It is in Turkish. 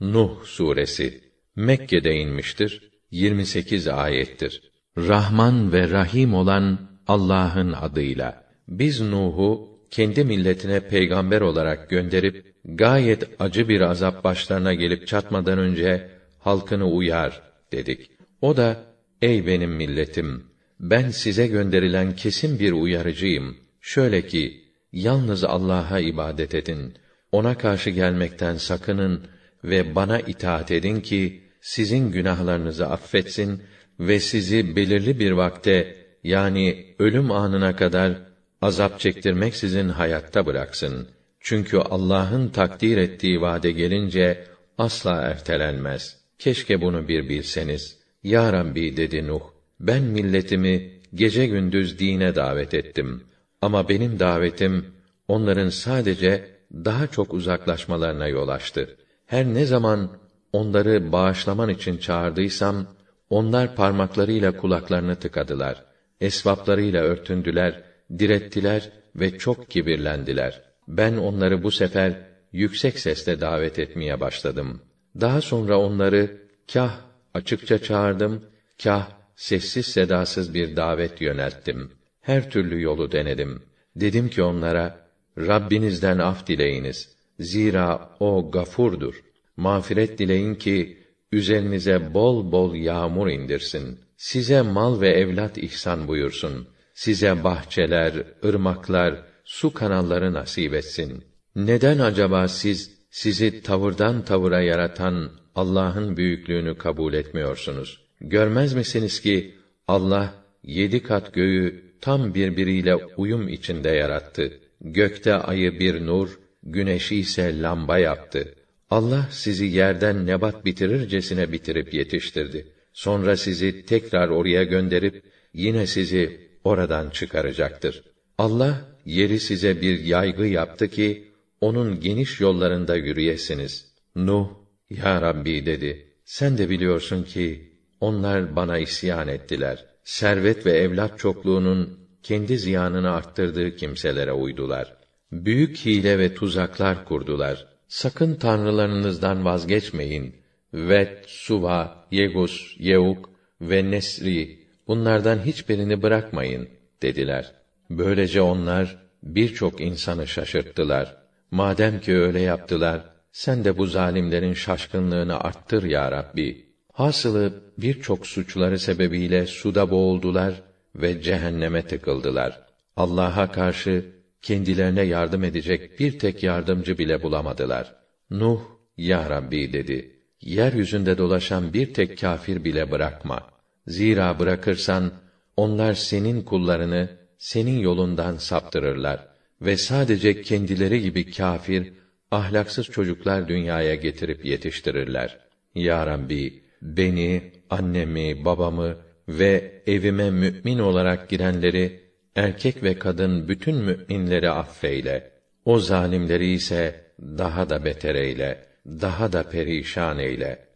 Nuh suresi Mekke'de inmiştir. 28 ayettir. Rahman ve Rahim olan Allah'ın adıyla. Biz Nuh'u kendi milletine peygamber olarak gönderip gayet acı bir azap başlarına gelip çatmadan önce halkını uyar dedik. O da ey benim milletim ben size gönderilen kesin bir uyarıcıyım. Şöyle ki yalnız Allah'a ibadet edin. Ona karşı gelmekten sakının ve bana itaat edin ki sizin günahlarınızı affetsin ve sizi belirli bir vakte yani ölüm anına kadar azap çektirmek sizin hayatta bıraksın. Çünkü Allah'ın takdir ettiği vade gelince asla ertelenmez. Keşke bunu bir bilseniz. Ya Rabbi dedi Nuh, ben milletimi gece gündüz dine davet ettim. Ama benim davetim onların sadece daha çok uzaklaşmalarına yol açtı. Her ne zaman onları bağışlaman için çağırdıysam, onlar parmaklarıyla kulaklarını tıkadılar. Esvaplarıyla örtündüler, direttiler ve çok kibirlendiler. Ben onları bu sefer yüksek sesle davet etmeye başladım. Daha sonra onları kah açıkça çağırdım, kah sessiz sedasız bir davet yönelttim. Her türlü yolu denedim. Dedim ki onlara, Rabbinizden af dileyiniz. Zira o gafurdur. Mağfiret dileyin ki üzerinize bol bol yağmur indirsin. Size mal ve evlat ihsan buyursun. Size bahçeler, ırmaklar, su kanalları nasip etsin. Neden acaba siz sizi tavırdan tavıra yaratan Allah'ın büyüklüğünü kabul etmiyorsunuz? Görmez misiniz ki Allah yedi kat göğü tam birbiriyle uyum içinde yarattı. Gökte ayı bir nur, güneşi ise lamba yaptı. Allah sizi yerden nebat bitirircesine bitirip yetiştirdi. Sonra sizi tekrar oraya gönderip yine sizi oradan çıkaracaktır. Allah yeri size bir yaygı yaptı ki onun geniş yollarında yürüyesiniz. Nuh, ya Rabbi dedi. Sen de biliyorsun ki onlar bana isyan ettiler. Servet ve evlat çokluğunun kendi ziyanını arttırdığı kimselere uydular. Büyük hile ve tuzaklar kurdular. Sakın tanrılarınızdan vazgeçmeyin. Vet, Suva, Yegus, Yeuk ve Nesri bunlardan hiçbirini bırakmayın dediler. Böylece onlar birçok insanı şaşırttılar. Madem ki öyle yaptılar, sen de bu zalimlerin şaşkınlığını arttır ya Rabbi. Hasılı birçok suçları sebebiyle suda boğuldular ve cehenneme tıkıldılar. Allah'a karşı kendilerine yardım edecek bir tek yardımcı bile bulamadılar. Nuh, ya Rabbi dedi, yeryüzünde dolaşan bir tek kâfir bile bırakma. Zira bırakırsan, onlar senin kullarını, senin yolundan saptırırlar ve sadece kendileri gibi kâfir, ahlaksız çocuklar dünyaya getirip yetiştirirler. Ya Rabbi, beni, annemi, babamı ve evime mümin olarak girenleri erkek ve kadın bütün müminleri affeyle. O zalimleri ise daha da beter eyle, daha da perişan eyle.